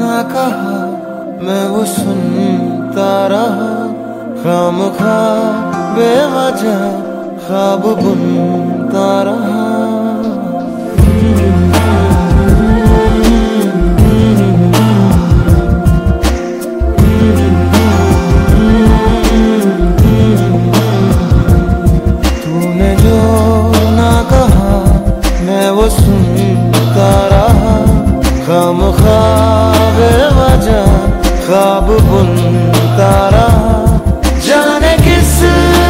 نہ کہا میں وہ سنتا رہا۔ خام خواہ بے وجہ خواب بنتا رہا۔ خواب بنتا رہا جانے کس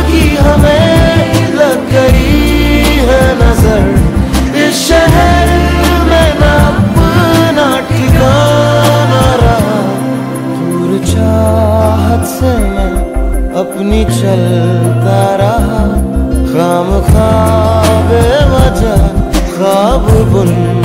کی ہمیں لگ گئی ہے نظر۔ اس شہر میں نہ اپنا ٹھکانا رہا۔ دور چاہت سے میں اپنی چلتا رہا۔ خام خواب وجہ، خواب بنتا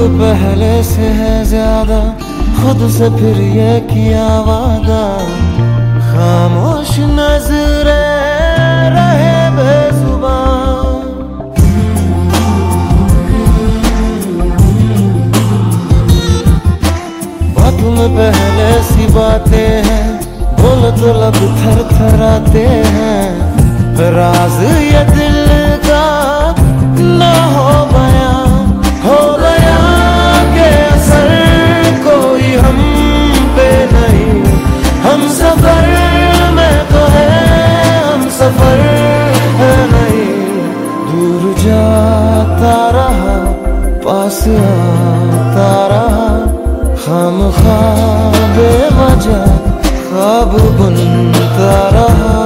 درد پہلے سے ہے زیادہ، خود سے پھر یہ کیا وعدہ؟ خاموش نظر رہے بے زبان۔ بات میں پہلے سی باتیں ہیں بول تو لب تھر تھر آتے ہیں۔ راز یہ دل خام خواب وجہ خواب بنتا رہا۔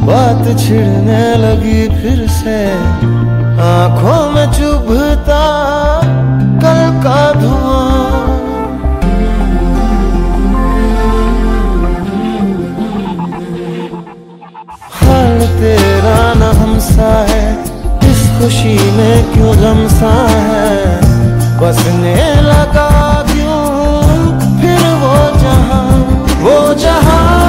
بات چھڑنے لگی پھر سے۔ آنکھوں میں چبھتا کل کا دھواں۔ حال تیرا نہ ہمسا ہے، اس خوشی میں کیوں غم سا ہے؟ بسنے لگا کیوں پھر وہ جہاں؟ وہ جہاں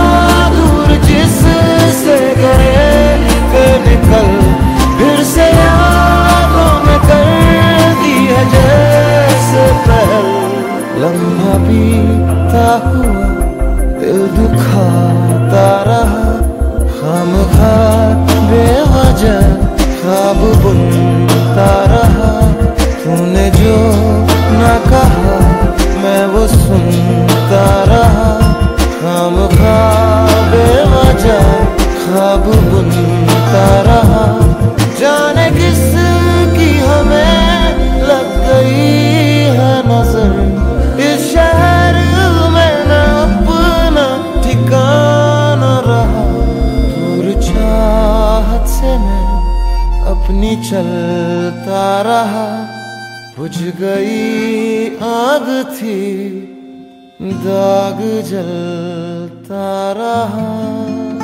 لمحہ بیتا ہوا دل دکھاتا رہا خام خواب بے وجہ خواب اپنی چلتا رہا۔ بجھ گئی آگ تھی داغ جلتا رہا۔